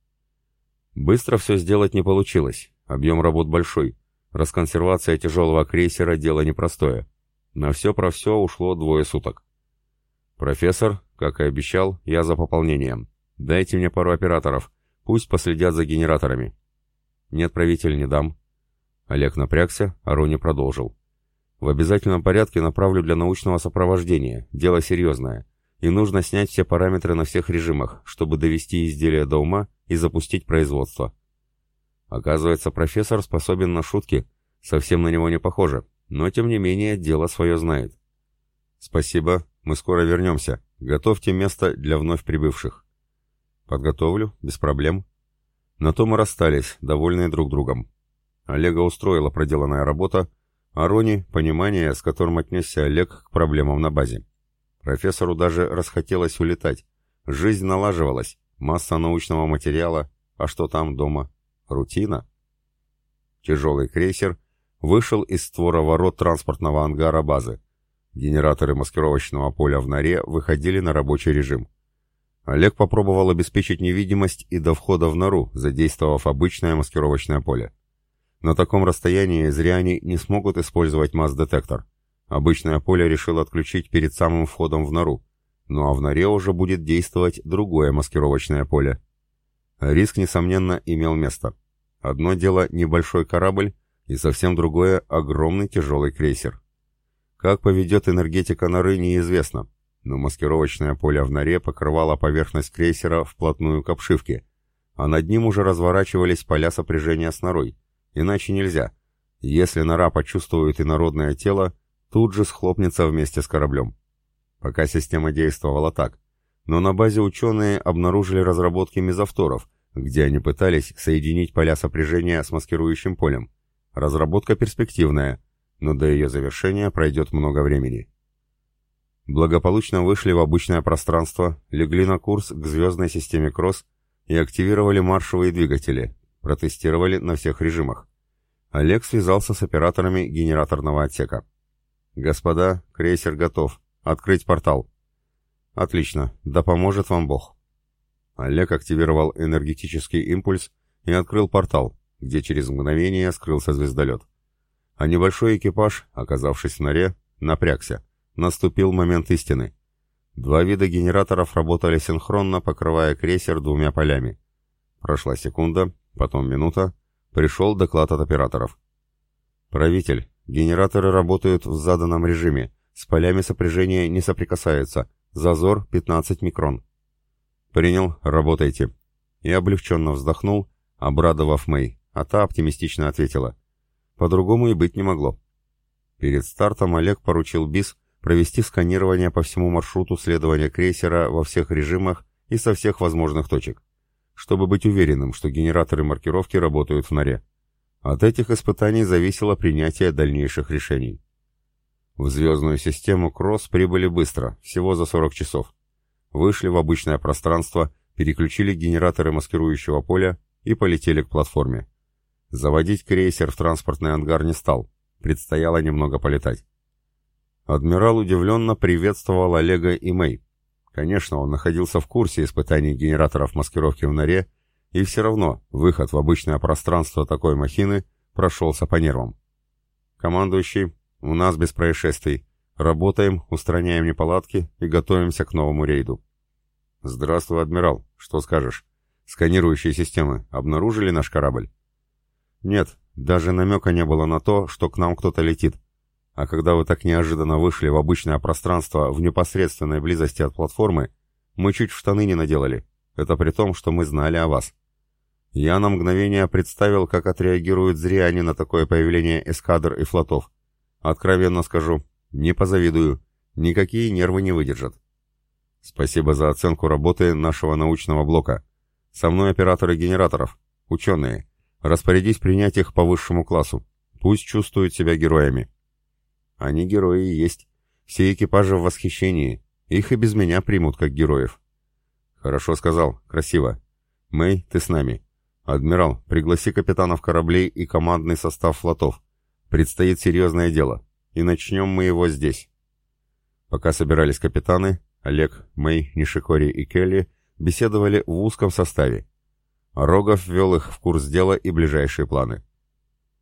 Быстро все сделать не получилось. Объем работ большой. Расконсервация тяжелого крейсера – дело непростое. На все про все ушло двое суток. «Профессор, как и обещал, я за пополнением. Дайте мне пару операторов, пусть последят за генераторами». «Нет, правитель, не дам». Олег напрягся, а Рони продолжил. «В обязательном порядке направлю для научного сопровождения, дело серьезное, и нужно снять все параметры на всех режимах, чтобы довести изделие до ума и запустить производство». Оказывается, профессор способен на шутки, совсем на него не похоже, но тем не менее дело свое знает. Спасибо, мы скоро вернемся. Готовьте место для вновь прибывших. Подготовлю, без проблем. На то мы расстались, довольные друг другом. Олега устроила проделанная работа, а Рони — понимание, с которым отнесся Олег к проблемам на базе. Профессору даже расхотелось улетать. Жизнь налаживалась, масса научного материала, а что там дома? Рутина. Тяжелый крейсер вышел из створа ворот транспортного ангара базы. Генераторы маскировочного поля в норе выходили на рабочий режим. Олег попробовал обеспечить невидимость и до входа в нору, задействовав обычное маскировочное поле. На таком расстоянии зря они не смогут использовать масс-детектор. Обычное поле решил отключить перед самым входом в нору, ну а в норе уже будет действовать другое маскировочное поле. Риск, несомненно, имел место. Одно дело небольшой корабль, и совсем другое — огромный тяжелый крейсер. Как поведет энергетика норы, неизвестно, но маскировочное поле в норе покрывало поверхность крейсера вплотную к обшивке, а над ним уже разворачивались поля сопряжения с норой. Иначе нельзя. Если нора почувствует инородное тело, тут же схлопнется вместе с кораблем. Пока система действовала так, но на базе ученые обнаружили разработки мезовторов, где они пытались соединить поля сопряжения с маскирующим полем. Разработка перспективная, но до ее завершения пройдет много времени. Благополучно вышли в обычное пространство, легли на курс к звездной системе Кросс и активировали маршевые двигатели, протестировали на всех режимах. Олег связался с операторами генераторного отсека. «Господа, крейсер готов. Открыть портал». Отлично, да поможет вам Бог. Олег активировал энергетический импульс и открыл портал, где через мгновение скрылся звездолет. А небольшой экипаж, оказавшись в норе, напрягся. Наступил момент истины. Два вида генераторов работали синхронно, покрывая крейсер двумя полями. Прошла секунда, потом минута. Пришел доклад от операторов. «Правитель, генераторы работают в заданном режиме. С полями сопряжения не соприкасаются. Зазор 15 микрон. Принял, работайте. И облегченно вздохнул, обрадовав Мэй, а та оптимистично ответила. По-другому и быть не могло. Перед стартом Олег поручил БИС провести сканирование по всему маршруту следования крейсера во всех режимах и со всех возможных точек, чтобы быть уверенным, что генераторы маркировки работают в норе. От этих испытаний зависело принятие дальнейших решений. В звездную систему Кросс прибыли быстро, всего за 40 часов. Вышли в обычное пространство, переключили генераторы маскирующего поля и полетели к платформе. Заводить крейсер в транспортный ангар не стал, предстояло немного полетать. Адмирал удивленно приветствовал Олега и Мэй. Конечно, он находился в курсе испытаний генераторов маскировки в норе, и все равно выход в обычное пространство такой махины прошелся по нервам. Командующий, у нас без происшествий. Работаем, устраняем неполадки и готовимся к новому рейду. Здравствуй, адмирал. Что скажешь? Сканирующие системы обнаружили наш корабль? Нет, даже намека не было на то, что к нам кто-то летит. А когда вы так неожиданно вышли в обычное пространство в непосредственной близости от платформы, мы чуть в штаны не наделали. Это при том, что мы знали о вас. Я на мгновение представил, как отреагируют зря они на такое появление эскадр и флотов. Откровенно скажу, не позавидую. Никакие нервы не выдержат. Спасибо за оценку работы нашего научного блока. Со мной операторы генераторов, ученые. Распорядись принять их по высшему классу. Пусть чувствуют себя героями. Они герои есть. Все экипажи в восхищении. Их и без меня примут как героев. Хорошо сказал, красиво. Мэй, ты с нами. «Адмирал, пригласи капитанов кораблей и командный состав флотов. Предстоит серьезное дело, и начнем мы его здесь». Пока собирались капитаны, Олег, Мэй, Нишикори и Келли беседовали в узком составе. Рогов ввел их в курс дела и ближайшие планы.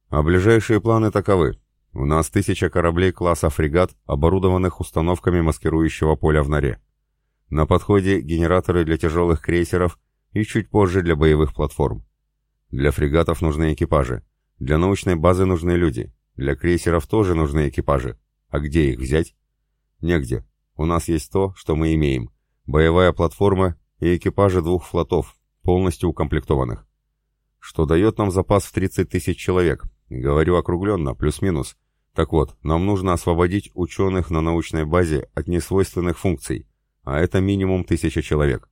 А ближайшие планы таковы. У нас тысяча кораблей класса фрегат, оборудованных установками маскирующего поля в норе. На подходе генераторы для тяжелых крейсеров и чуть позже для боевых платформ. Для фрегатов нужны экипажи. Для научной базы нужны люди. Для крейсеров тоже нужны экипажи. А где их взять? Негде. У нас есть то, что мы имеем. Боевая платформа и экипажи двух флотов, полностью укомплектованных. Что дает нам запас в 30 тысяч человек. Говорю округленно, плюс-минус. Так вот, нам нужно освободить ученых на научной базе от несвойственных функций, а это минимум тысяча человек.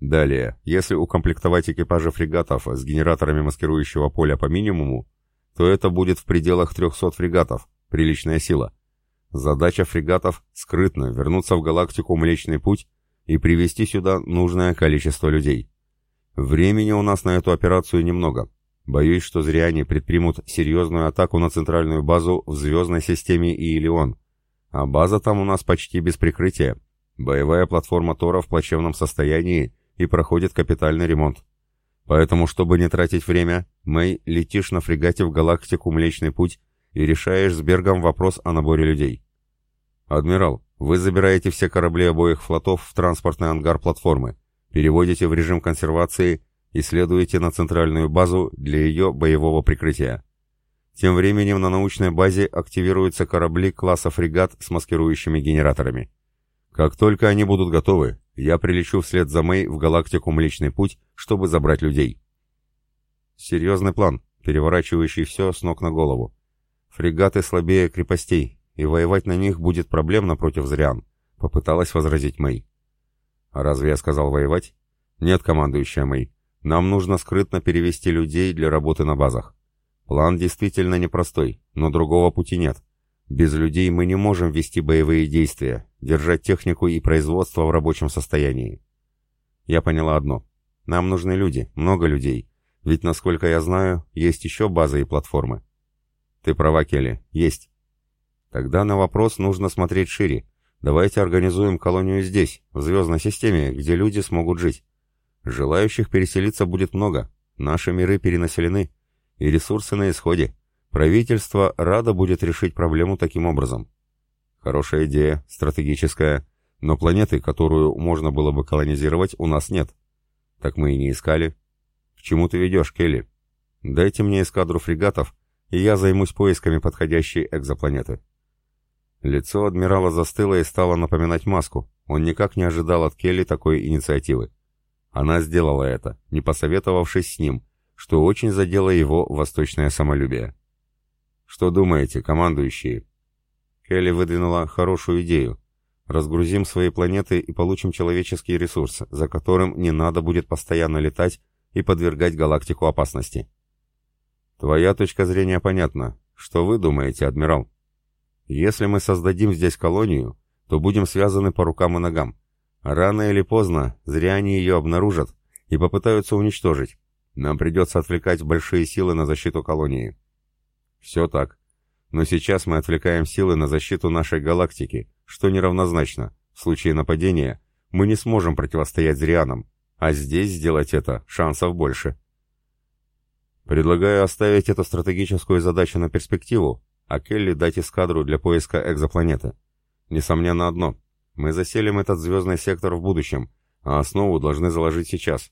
Далее, если укомплектовать экипажи фрегатов с генераторами маскирующего поля по минимуму, то это будет в пределах 300 фрегатов, приличная сила. Задача фрегатов — скрытно вернуться в галактику Млечный Путь и привести сюда нужное количество людей. Времени у нас на эту операцию немного. Боюсь, что зря они предпримут серьезную атаку на центральную базу в звездной системе Иелион. А база там у нас почти без прикрытия. Боевая платформа Тора в плачевном состоянии и проходит капитальный ремонт. Поэтому, чтобы не тратить время, Мэй, летишь на фрегате в галактику Млечный Путь и решаешь с Бергом вопрос о наборе людей. «Адмирал, вы забираете все корабли обоих флотов в транспортный ангар платформы, переводите в режим консервации и следуете на центральную базу для ее боевого прикрытия. Тем временем на научной базе активируются корабли класса фрегат с маскирующими генераторами. Как только они будут готовы, я прилечу вслед за Мэй в галактику Млечный Путь, чтобы забрать людей. Серьезный план, переворачивающий все с ног на голову. Фрегаты слабее крепостей, и воевать на них будет проблемно против зрян, попыталась возразить Мэй. А разве я сказал воевать? Нет, командующая Мэй. Нам нужно скрытно перевести людей для работы на базах. План действительно непростой, но другого пути нет. Без людей мы не можем вести боевые действия, держать технику и производство в рабочем состоянии. Я поняла одно. Нам нужны люди, много людей. Ведь, насколько я знаю, есть еще базы и платформы. Ты права, Келли, есть. Тогда на вопрос нужно смотреть шире. Давайте организуем колонию здесь, в звездной системе, где люди смогут жить. Желающих переселиться будет много. Наши миры перенаселены. И ресурсы на исходе. Правительство радо будет решить проблему таким образом. Хорошая идея, стратегическая, но планеты, которую можно было бы колонизировать, у нас нет. Так мы и не искали. К чему ты ведешь, Келли? Дайте мне эскадру фрегатов, и я займусь поисками подходящей экзопланеты. Лицо адмирала застыло и стало напоминать маску. Он никак не ожидал от Келли такой инициативы. Она сделала это, не посоветовавшись с ним, что очень задело его восточное самолюбие. «Что думаете, командующие?» Келли выдвинула хорошую идею. «Разгрузим свои планеты и получим человеческий ресурс, за которым не надо будет постоянно летать и подвергать галактику опасности». «Твоя точка зрения понятна. Что вы думаете, адмирал?» «Если мы создадим здесь колонию, то будем связаны по рукам и ногам. Рано или поздно зря они ее обнаружат и попытаются уничтожить. Нам придется отвлекать большие силы на защиту колонии. Все так. Но сейчас мы отвлекаем силы на защиту нашей галактики, что неравнозначно. В случае нападения мы не сможем противостоять зрианам, а здесь сделать это шансов больше. Предлагаю оставить эту стратегическую задачу на перспективу, а Келли дать эскадру для поиска экзопланеты. Несомненно одно. Мы заселим этот звездный сектор в будущем, а основу должны заложить сейчас.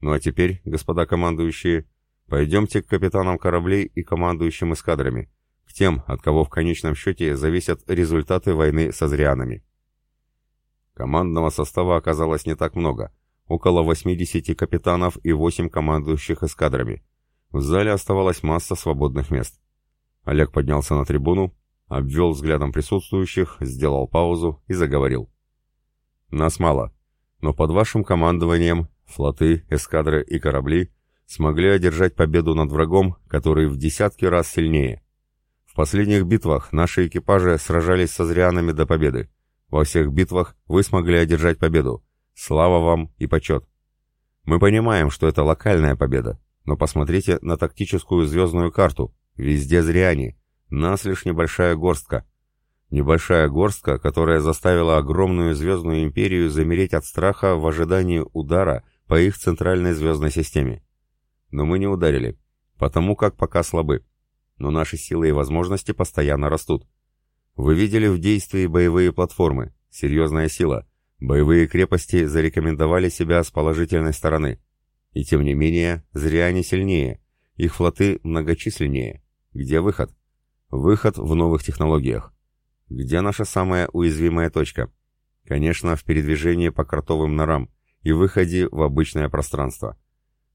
Ну а теперь, господа командующие, пойдемте к капитанам кораблей и командующим эскадрами, к тем, от кого в конечном счете зависят результаты войны со зрианами. Командного состава оказалось не так много, около 80 капитанов и 8 командующих эскадрами. В зале оставалась масса свободных мест. Олег поднялся на трибуну, обвел взглядом присутствующих, сделал паузу и заговорил. «Нас мало, но под вашим командованием флоты, эскадры и корабли смогли одержать победу над врагом, который в десятки раз сильнее. В последних битвах наши экипажи сражались со зрианами до победы. Во всех битвах вы смогли одержать победу. Слава вам и почет. Мы понимаем, что это локальная победа, но посмотрите на тактическую звездную карту. Везде зриане. Нас лишь небольшая горстка. Небольшая горстка, которая заставила огромную звездную империю замереть от страха в ожидании удара по их центральной звездной системе. Но мы не ударили, потому как пока слабы. Но наши силы и возможности постоянно растут. Вы видели в действии боевые платформы, серьезная сила. Боевые крепости зарекомендовали себя с положительной стороны. И тем не менее, зря они сильнее, их флоты многочисленнее. Где выход? Выход в новых технологиях. Где наша самая уязвимая точка? Конечно, в передвижении по кротовым норам и выходе в обычное пространство.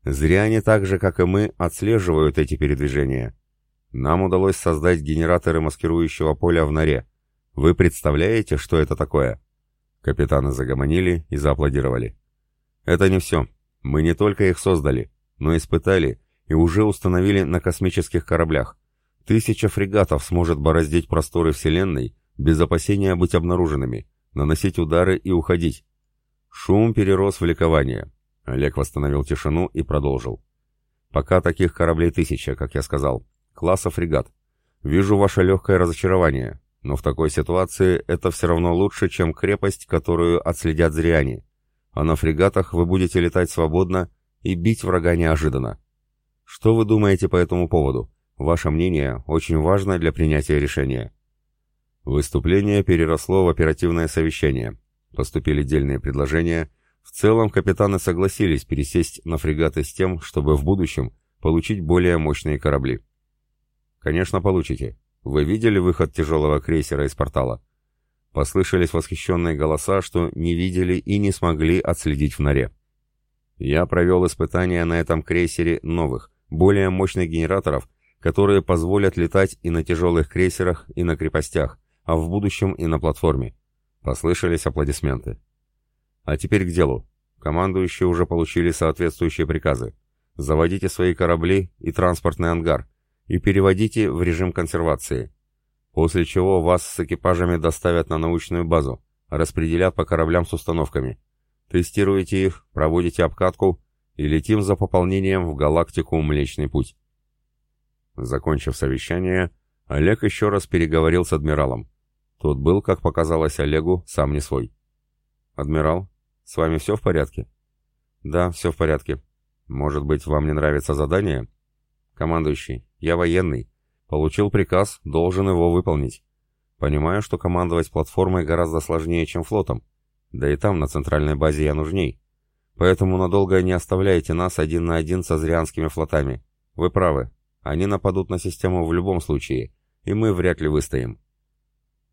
Зря они так же, как и мы, отслеживают эти передвижения. Нам удалось создать генераторы маскирующего поля в норе. Вы представляете, что это такое?» Капитаны загомонили и зааплодировали. «Это не все. Мы не только их создали, но испытали и уже установили на космических кораблях. Тысяча фрегатов сможет бороздить просторы Вселенной без опасения быть обнаруженными, наносить удары и уходить. Шум перерос в ликование. Олег восстановил тишину и продолжил. Пока таких кораблей тысяча, как я сказал класса фрегат. Вижу ваше легкое разочарование, но в такой ситуации это все равно лучше, чем крепость, которую отследят зряне. А на фрегатах вы будете летать свободно и бить врага неожиданно. Что вы думаете по этому поводу? Ваше мнение очень важно для принятия решения. Выступление переросло в оперативное совещание. Поступили дельные предложения. В целом капитаны согласились пересесть на фрегаты с тем, чтобы в будущем получить более мощные корабли. «Конечно, получите. Вы видели выход тяжелого крейсера из портала?» Послышались восхищенные голоса, что не видели и не смогли отследить в норе. Я провел испытания на этом крейсере новых, более мощных генераторов, которые позволят летать и на тяжелых крейсерах, и на крепостях, а в будущем и на платформе. Послышались аплодисменты. А теперь к делу. Командующие уже получили соответствующие приказы. Заводите свои корабли и транспортный ангар, и переводите в режим консервации. После чего вас с экипажами доставят на научную базу, распределят по кораблям с установками. Тестируете их, проводите обкатку и летим за пополнением в галактику Млечный Путь. Закончив совещание, Олег еще раз переговорил с адмиралом. Тот был, как показалось Олегу, сам не свой. «Адмирал, с вами все в порядке?» «Да, все в порядке. Может быть, вам не нравится задание?» «Командующий, я военный. Получил приказ, должен его выполнить. Понимаю, что командовать платформой гораздо сложнее, чем флотом. Да и там, на центральной базе, я нужней. Поэтому надолго не оставляйте нас один на один со зрианскими флотами. Вы правы. Они нападут на систему в любом случае, и мы вряд ли выстоим.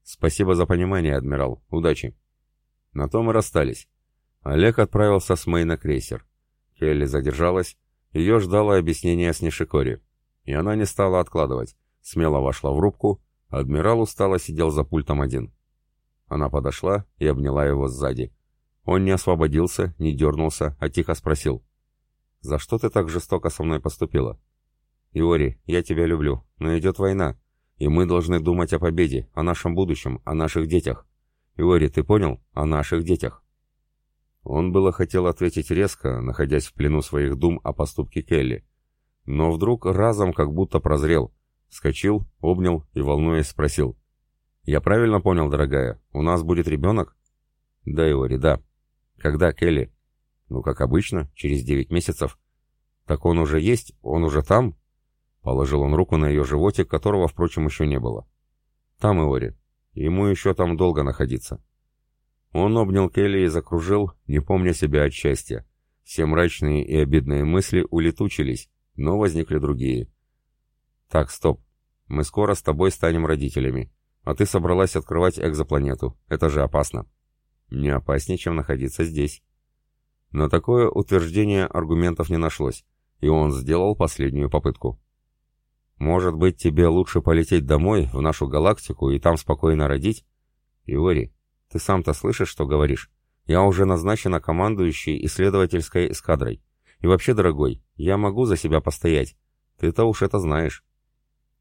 Спасибо за понимание, адмирал. Удачи. На том и расстались. Олег отправился с Мэй на крейсер. Келли задержалась, ее ждало объяснение с Нишикори. И она не стала откладывать. Смело вошла в рубку, адмирал устало сидел за пультом один. Она подошла и обняла его сзади. Он не освободился, не дернулся, а тихо спросил. «За что ты так жестоко со мной поступила?» «Иори, я тебя люблю, но идет война, и мы должны думать о победе, о нашем будущем, о наших детях. Иори, ты понял? О наших детях». Он было хотел ответить резко, находясь в плену своих дум о поступке Келли. Но вдруг разом как будто прозрел. Вскочил, обнял и, волнуясь, спросил. «Я правильно понял, дорогая? У нас будет ребенок?» «Да, Иори, да». «Когда, Келли?» «Ну, как обычно, через девять месяцев». «Так он уже есть? Он уже там?» Положил он руку на ее животик, которого, впрочем, еще не было. «Там, Иори. Ему еще там долго находиться». Он обнял Келли и закружил, не помня себя от счастья. Все мрачные и обидные мысли улетучились, но возникли другие. «Так, стоп. Мы скоро с тобой станем родителями, а ты собралась открывать экзопланету. Это же опасно». «Не опаснее, чем находиться здесь». На такое утверждение аргументов не нашлось, и он сделал последнюю попытку. «Может быть, тебе лучше полететь домой, в нашу галактику, и там спокойно родить?» «Иори, ты сам-то слышишь, что говоришь? Я уже назначена командующей исследовательской эскадрой. И вообще, дорогой, я могу за себя постоять. Ты-то уж это знаешь.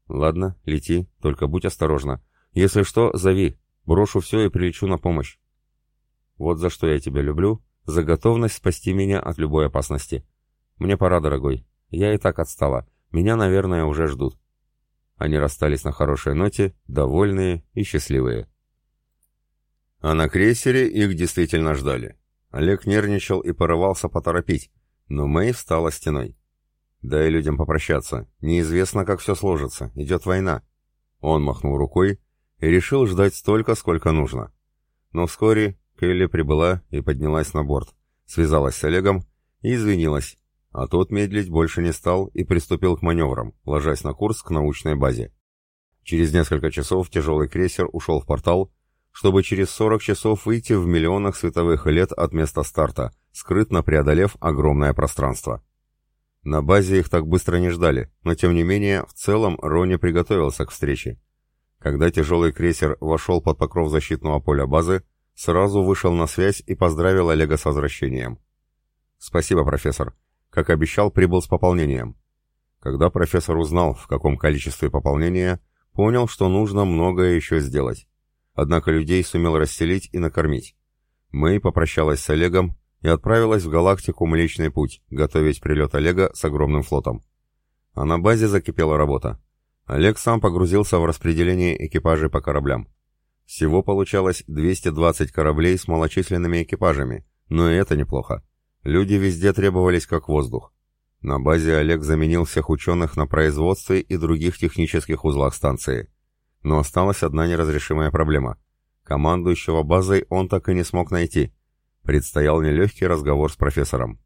Ладно, лети, только будь осторожна. Если что, зови. Брошу все и прилечу на помощь. Вот за что я тебя люблю, за готовность спасти меня от любой опасности. Мне пора, дорогой. Я и так отстала. Меня, наверное, уже ждут. Они расстались на хорошей ноте, довольные и счастливые. А на крейсере их действительно ждали. Олег нервничал и порывался поторопить, но Мэй встала стеной. «Дай людям попрощаться. Неизвестно, как все сложится. Идет война». Он махнул рукой и решил ждать столько, сколько нужно. Но вскоре Келли прибыла и поднялась на борт, связалась с Олегом и извинилась, а тот медлить больше не стал и приступил к маневрам, ложась на курс к научной базе. Через несколько часов тяжелый крейсер ушел в портал, чтобы через 40 часов выйти в миллионах световых лет от места старта, скрытно преодолев огромное пространство. На базе их так быстро не ждали, но тем не менее, в целом Рони приготовился к встрече. Когда тяжелый крейсер вошел под покров защитного поля базы, сразу вышел на связь и поздравил Олега с возвращением. «Спасибо, профессор. Как обещал, прибыл с пополнением». Когда профессор узнал, в каком количестве пополнения, понял, что нужно многое еще сделать. Однако людей сумел расселить и накормить. Мэй попрощалась с Олегом и отправилась в галактику Млечный Путь, готовить прилет Олега с огромным флотом. А на базе закипела работа. Олег сам погрузился в распределение экипажей по кораблям. Всего получалось 220 кораблей с малочисленными экипажами, но и это неплохо. Люди везде требовались как воздух. На базе Олег заменил всех ученых на производстве и других технических узлах станции. Но осталась одна неразрешимая проблема. Командующего базой он так и не смог найти. Предстоял нелегкий разговор с профессором.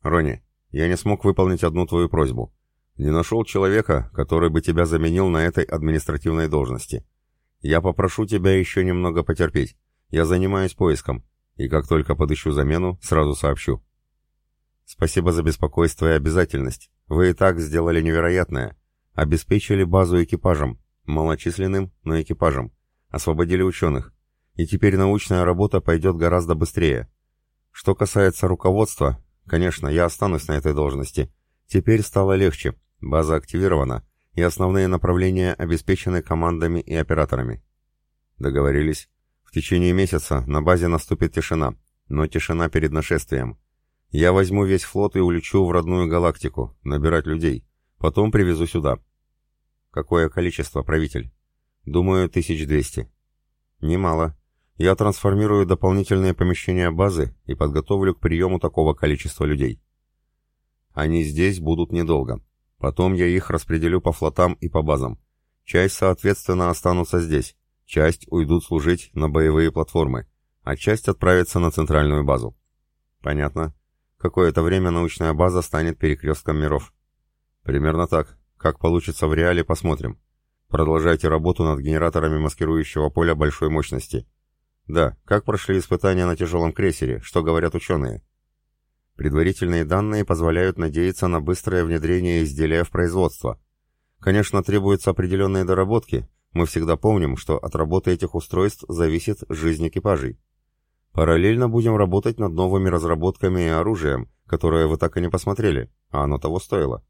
«Рони, я не смог выполнить одну твою просьбу. Не нашел человека, который бы тебя заменил на этой административной должности. Я попрошу тебя еще немного потерпеть. Я занимаюсь поиском, и как только подыщу замену, сразу сообщу». «Спасибо за беспокойство и обязательность. Вы и так сделали невероятное. Обеспечили базу экипажем, малочисленным, но экипажем, освободили ученых, и теперь научная работа пойдет гораздо быстрее. Что касается руководства, конечно, я останусь на этой должности. Теперь стало легче, база активирована, и основные направления обеспечены командами и операторами. Договорились. В течение месяца на базе наступит тишина, но тишина перед нашествием. Я возьму весь флот и улечу в родную галактику, набирать людей. Потом привезу сюда. Какое количество, правитель? Думаю, 1200. Немало. Я трансформирую дополнительные помещения базы и подготовлю к приему такого количества людей. Они здесь будут недолго. Потом я их распределю по флотам и по базам. Часть, соответственно, останутся здесь. Часть уйдут служить на боевые платформы, а часть отправится на центральную базу. Понятно. Какое-то время научная база станет перекрестком миров. Примерно так. Как получится в реале, посмотрим. Продолжайте работу над генераторами маскирующего поля большой мощности. Да, как прошли испытания на тяжелом крейсере, что говорят ученые? Предварительные данные позволяют надеяться на быстрое внедрение изделия в производство. Конечно, требуются определенные доработки. Мы всегда помним, что от работы этих устройств зависит жизнь экипажей. Параллельно будем работать над новыми разработками и оружием, которое вы так и не посмотрели, а оно того стоило.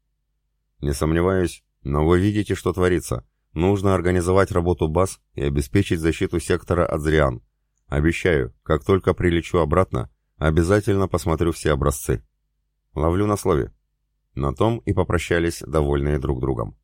Не сомневаюсь, но вы видите, что творится. Нужно организовать работу баз и обеспечить защиту сектора от зриан. Обещаю, как только прилечу обратно, обязательно посмотрю все образцы. Ловлю на слове. На том и попрощались, довольные друг другом.